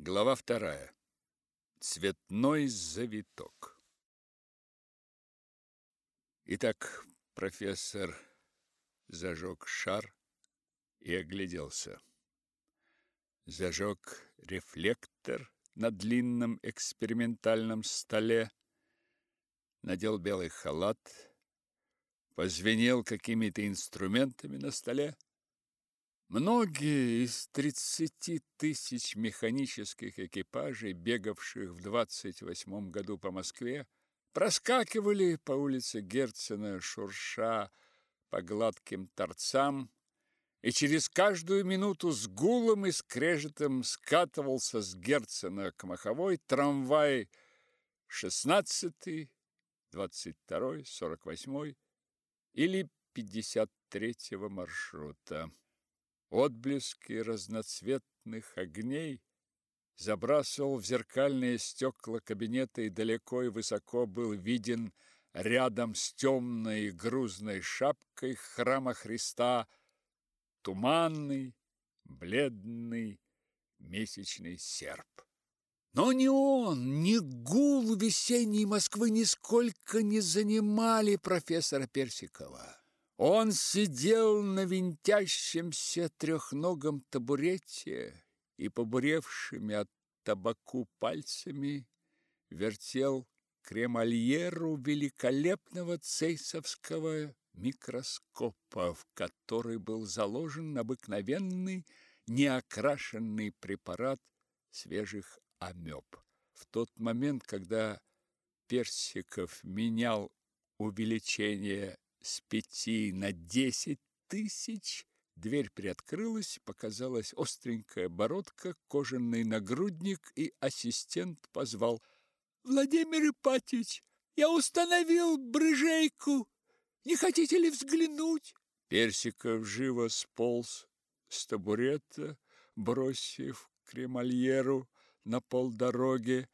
Глава вторая. Цветной завиток. Итак, профессор зажег шар и огляделся. Зажег рефлектор на длинном экспериментальном столе, надел белый халат, позвенел какими-то инструментами на столе, Многие из 30 тысяч механических экипажей, бегавших в 28 году по Москве, проскакивали по улице Герцена, шурша по гладким торцам, и через каждую минуту с гулом и скрежетом скатывался с Герцена к Маховой трамвай 16, 22, 48 или 53 маршрута. Отблески разноцветных огней забрасывал в зеркальные стекла кабинета, и далеко и высоко был виден рядом с темной грузной шапкой храма Христа туманный, бледный месячный серп. Но ни он, ни гул весенней Москвы нисколько не занимали профессора Персикова. Он сидел на винтящемся трехногом табурете и побуревшими от табаку пальцами вертел кремальеру великолепного цейсовского микроскопа, в который был заложен обыкновенный неокрашенный препарат свежих амеб. В тот момент, когда Персиков менял увеличение с пяти на десять тысяч. Дверь приоткрылась, показалась остренькая бородка, кожаный нагрудник, и ассистент позвал. «Владимир Ипатьевич, я установил брыжейку. Не хотите ли взглянуть?» Персиков живо сполз с табурета, бросив кремальеру на полдороги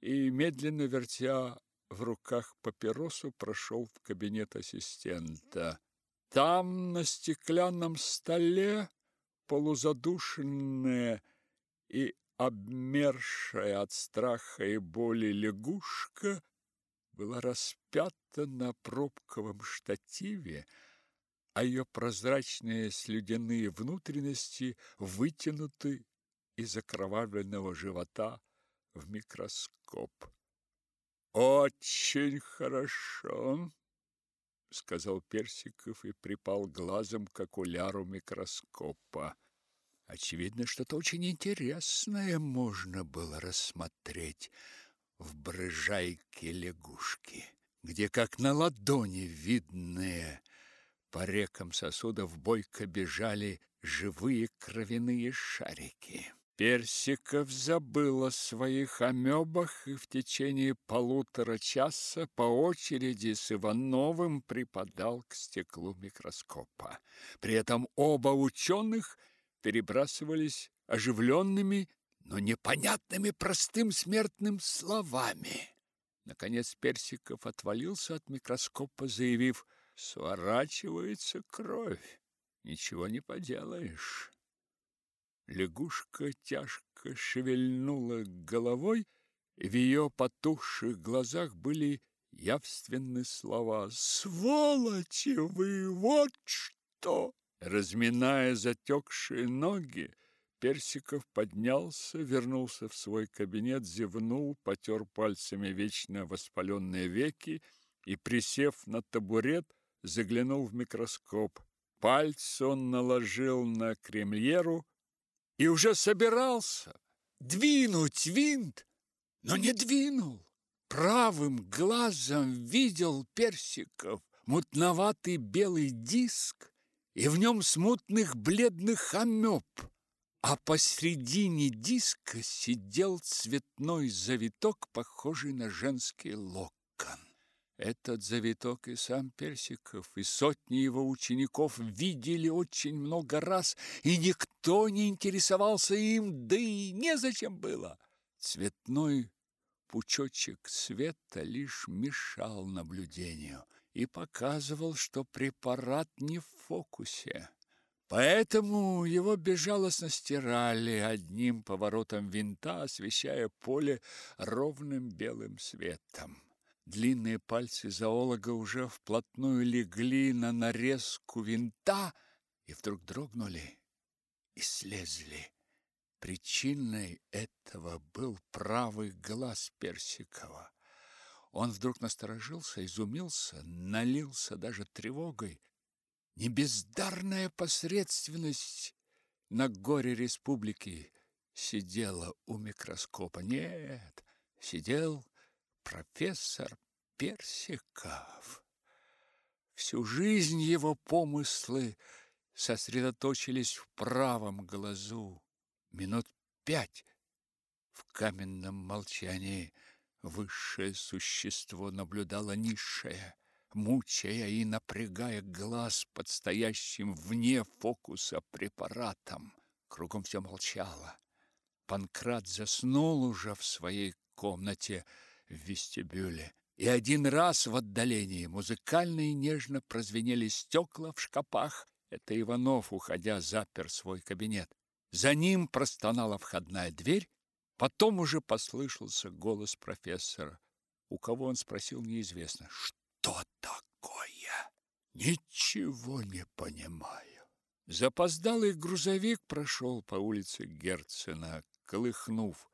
и, медленно вертя в руках папиросу прошел в кабинет ассистента. Там на стеклянном столе полузадушенная и обмершая от страха и боли лягушка была распята на пробковом штативе, а ее прозрачные слюдяные внутренности вытянуты из окровавленного живота в микроскоп. Очень хорошо, сказал Персиков и припал глазом к окуляру микроскопа. Очевидно, что-то очень интересное можно было рассмотреть в брыжайке лягушки, где как на ладони видные по рекам сосудов бойко бежали живые кровяные шарики. Персиков забыл о своих амебах и в течение полутора часа по очереди с Ивановым припадал к стеклу микроскопа. При этом оба ученых перебрасывались оживленными, но непонятными простым смертным словами. Наконец Персиков отвалился от микроскопа, заявив «Сворачивается кровь, ничего не поделаешь». Лягушка тяжко шевельнула головой, и в ее потухших глазах были явственны слова «Сволочи вы, вот что!» Разминая затекшие ноги, Персиков поднялся, вернулся в свой кабинет, зевнул, потер пальцами вечно воспаленные веки и, присев на табурет, заглянул в микроскоп. Пальцы он наложил на кремльеру, и уже собирался двинуть винт, но не двинул. Правым глазом видел Персиков мутноватый белый диск и в нем смутных бледных амеб, а посредине диска сидел цветной завиток, похожий на женский локон. Этот завиток и сам Персиков, и сотни его учеников видели очень много раз, и никто не интересовался им, да и незачем было. Цветной пучочек света лишь мешал наблюдению и показывал, что препарат не в фокусе. Поэтому его безжалостно стирали одним поворотом винта, освещая поле ровным белым светом. Длинные пальцы зоолога уже вплотную легли на нарезку винта и вдруг дрогнули и слезли. Причиной этого был правый глаз Персикова. Он вдруг насторожился, изумился, налился даже тревогой. Не бездарная посредственность на горе республики сидела у микроскопа. Нет, сидел профессор Персиков. Всю жизнь его помыслы сосредоточились в правом глазу. Минут пять в каменном молчании высшее существо наблюдало низшее, мучая и напрягая глаз под стоящим вне фокуса препаратом. Кругом все молчало. Панкрат заснул уже в своей комнате в вестибюле. И один раз в отдалении музыкально и нежно прозвенели стекла в шкапах. Это Иванов, уходя, запер свой кабинет. За ним простонала входная дверь, потом уже послышался голос профессора. У кого он спросил, неизвестно. Что такое? Ничего не понимаю. Запоздалый грузовик прошел по улице Герцена, колыхнув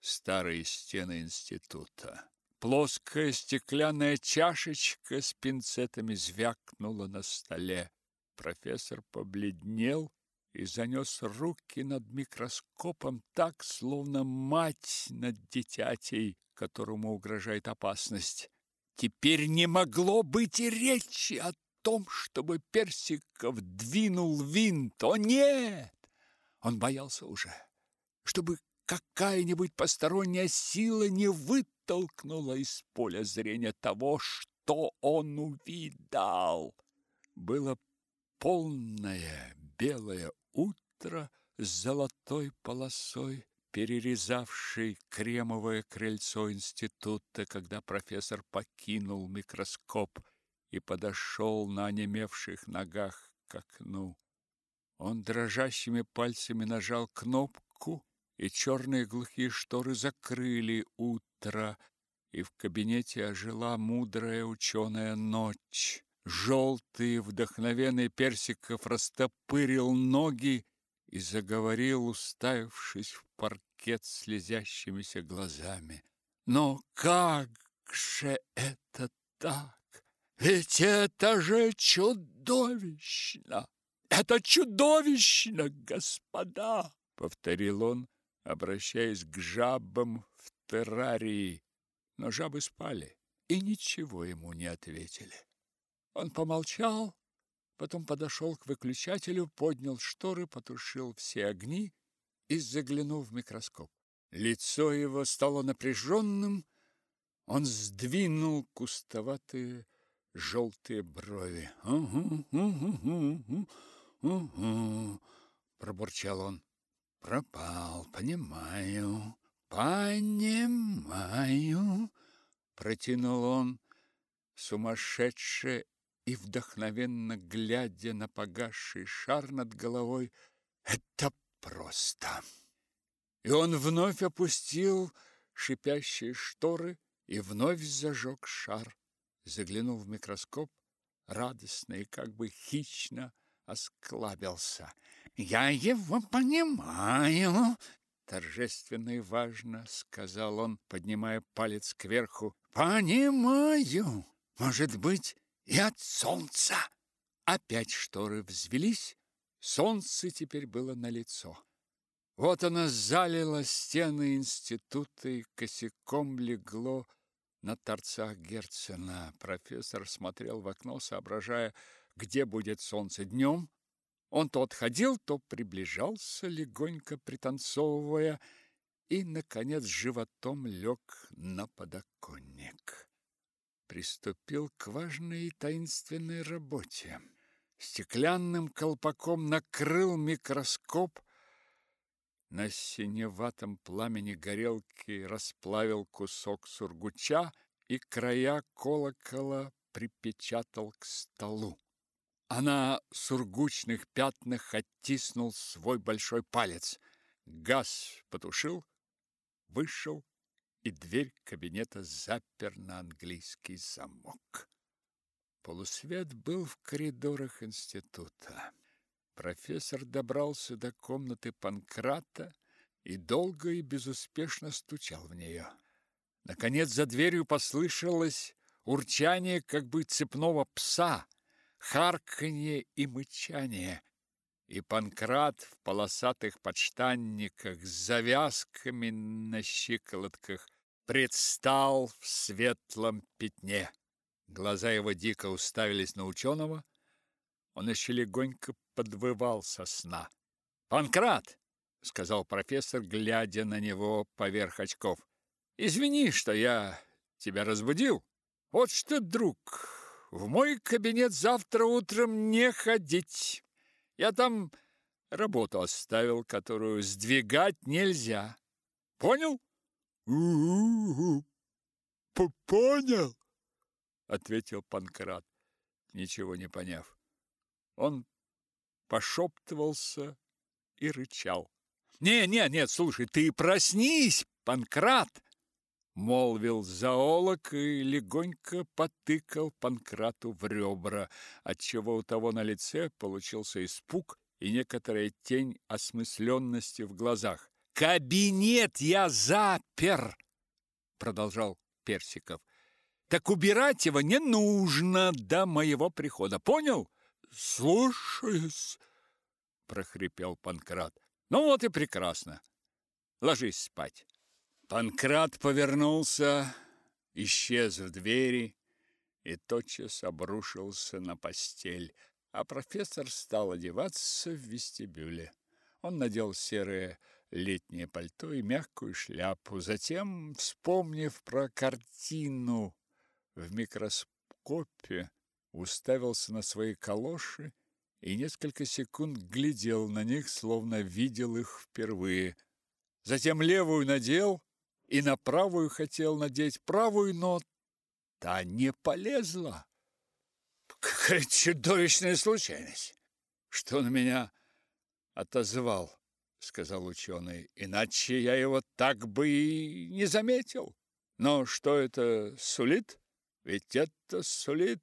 старые стены института. Плоская стеклянная чашечка с пинцетами звякнула на столе. Профессор побледнел и занес руки над микроскопом так, словно мать над дитятей, которому угрожает опасность. Теперь не могло быть и речи о том, чтобы Персиков двинул винт. О, нет! Он боялся уже, чтобы какая-нибудь посторонняя сила не вытолкнула из поля зрения того, что он увидал. Было полное белое утро с золотой полосой, перерезавшей кремовое крыльцо института, когда профессор покинул микроскоп и подошел на онемевших ногах к окну. Он дрожащими пальцами нажал кнопку, и черные глухие шторы закрыли утро, и в кабинете ожила мудрая ученая ночь. Желтый, вдохновенный Персиков растопырил ноги и заговорил, уставившись в паркет слезящимися глазами. Но как же это так? Ведь это же чудовищно! Это чудовищно, господа! Повторил он, обращаясь к жабам в террарии. Но жабы спали и ничего ему не ответили. Он помолчал, потом подошел к выключателю, поднял шторы, потушил все огни и заглянул в микроскоп. Лицо его стало напряженным, он сдвинул кустоватые желтые брови. «Угу, угу, угу, угу», — пробурчал он. Пропал, понимаю, понимаю, протянул он, сумасшедше и вдохновенно глядя на погасший шар над головой. Это просто. И он вновь опустил шипящие шторы и вновь зажег шар. Заглянул в микроскоп, радостно и как бы хищно осклабился. «Я его понимаю!» Торжественно и важно, сказал он, поднимая палец кверху. «Понимаю! Может быть, и от солнца!» Опять шторы взвелись, солнце теперь было налицо. Вот оно залило стены института и косяком легло на торцах Герцена. Профессор смотрел в окно, соображая, где будет солнце днем. Он то отходил, то приближался, легонько пританцовывая, и, наконец, животом лег на подоконник. Приступил к важной и таинственной работе. Стеклянным колпаком накрыл микроскоп, на синеватом пламени горелки расплавил кусок сургуча и края колокола припечатал к столу. А на сургучных пятнах оттиснул свой большой палец. Газ потушил, вышел, и дверь кабинета запер на английский замок. Полусвет был в коридорах института. Профессор добрался до комнаты Панкрата и долго и безуспешно стучал в нее. Наконец за дверью послышалось урчание как бы цепного пса, харканье и мычание. И Панкрат в полосатых подштанниках с завязками на щиколотках предстал в светлом пятне. Глаза его дико уставились на ученого. Он еще легонько подвывал со сна. «Панкрат!» — сказал профессор, глядя на него поверх очков. «Извини, что я тебя разбудил. Вот что, друг, в мой кабинет завтра утром не ходить. Я там работу оставил, которую сдвигать нельзя. Понял?» «У-у-у! Понял!» ответил Панкрат, ничего не поняв. Он пошептывался и рычал. «Не, не, нет, слушай, ты проснись, Панкрат!» Молвил зоолог и легонько потыкал Панкрату в ребра, отчего у того на лице получился испуг и некоторая тень осмысленности в глазах. «Кабинет я запер!» Продолжал Персиков так убирать его не нужно до моего прихода. Понял? Слушаюсь, прохрипел Панкрат. Ну вот и прекрасно. Ложись спать. Панкрат повернулся, исчез в двери и тотчас обрушился на постель, а профессор стал одеваться в вестибюле. Он надел серое летнее пальто и мягкую шляпу. Затем, вспомнив про картину в микроскопе, уставился на свои калоши и несколько секунд глядел на них, словно видел их впервые. Затем левую надел и на правую хотел надеть правую, но та не полезла. Какая чудовищная случайность! Что он меня отозвал, сказал ученый, иначе я его так бы и не заметил. Но что это сулит? Ведь это сулит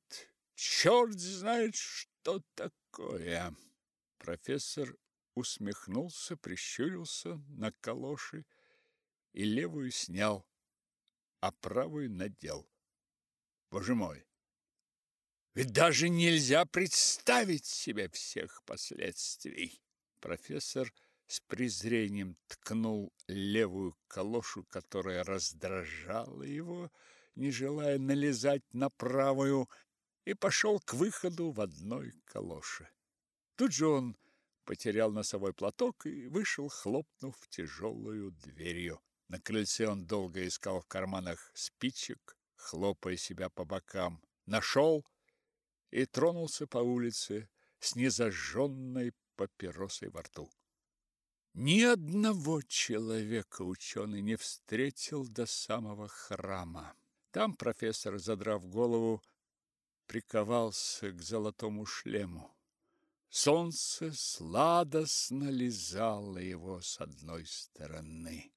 черт знает что такое. Профессор усмехнулся, прищурился на калоши и левую снял, а правую надел. Боже мой! Ведь даже нельзя представить себе всех последствий. Профессор с презрением ткнул левую калошу, которая раздражала его, не желая налезать на правую, и пошел к выходу в одной калоше. Тут же он потерял носовой платок и вышел, хлопнув тяжелую дверью. На крыльце он долго искал в карманах спичек, хлопая себя по бокам. Нашел и тронулся по улице с незажженной папиросой во рту. Ни одного человека ученый не встретил до самого храма. Там профессор, задрав голову, приковался к золотому шлему. Солнце сладостно лизало его с одной стороны.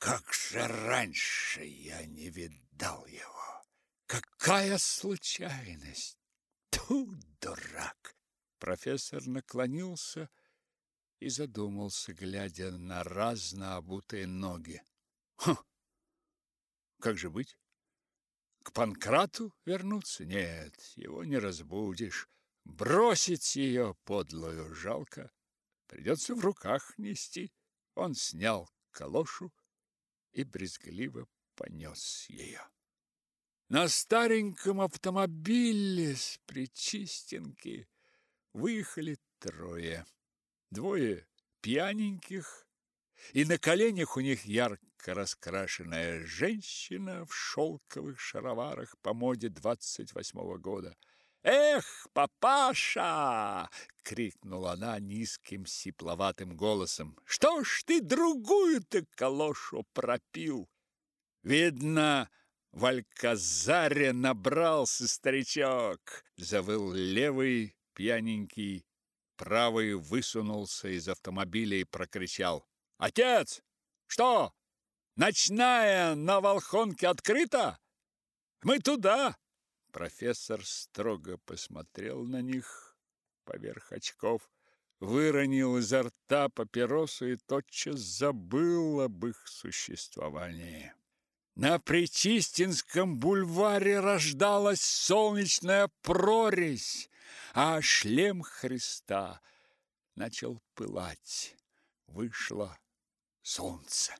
Как же раньше я не видал его! Какая случайность! Ту, дурак! Профессор наклонился и задумался, глядя на разно обутые ноги. Хм! Как же быть? К Панкрату вернуться? Нет, его не разбудишь. Бросить ее подлую жалко. Придется в руках нести. Он снял калошу и брезгливо понес ее. На стареньком автомобиле с причистенки выехали трое. Двое пьяненьких, и на коленях у них ярко раскрашенная женщина в шелковых шароварах по моде двадцать восьмого года. «Эх, папаша!» — крикнула она низким сипловатым голосом. «Что ж ты другую-то калошу пропил?» «Видно, в Альказаре набрался старичок!» — завыл левый, Пьяненький правый высунулся из автомобиля и прокричал. «Отец! Что? Ночная на Волхонке открыта? Мы туда!» Профессор строго посмотрел на них поверх очков, выронил изо рта папиросу и тотчас забыл об их существовании. На Причистинском бульваре рождалась солнечная прорезь, а шлем Христа начал пылать. Вышло солнце.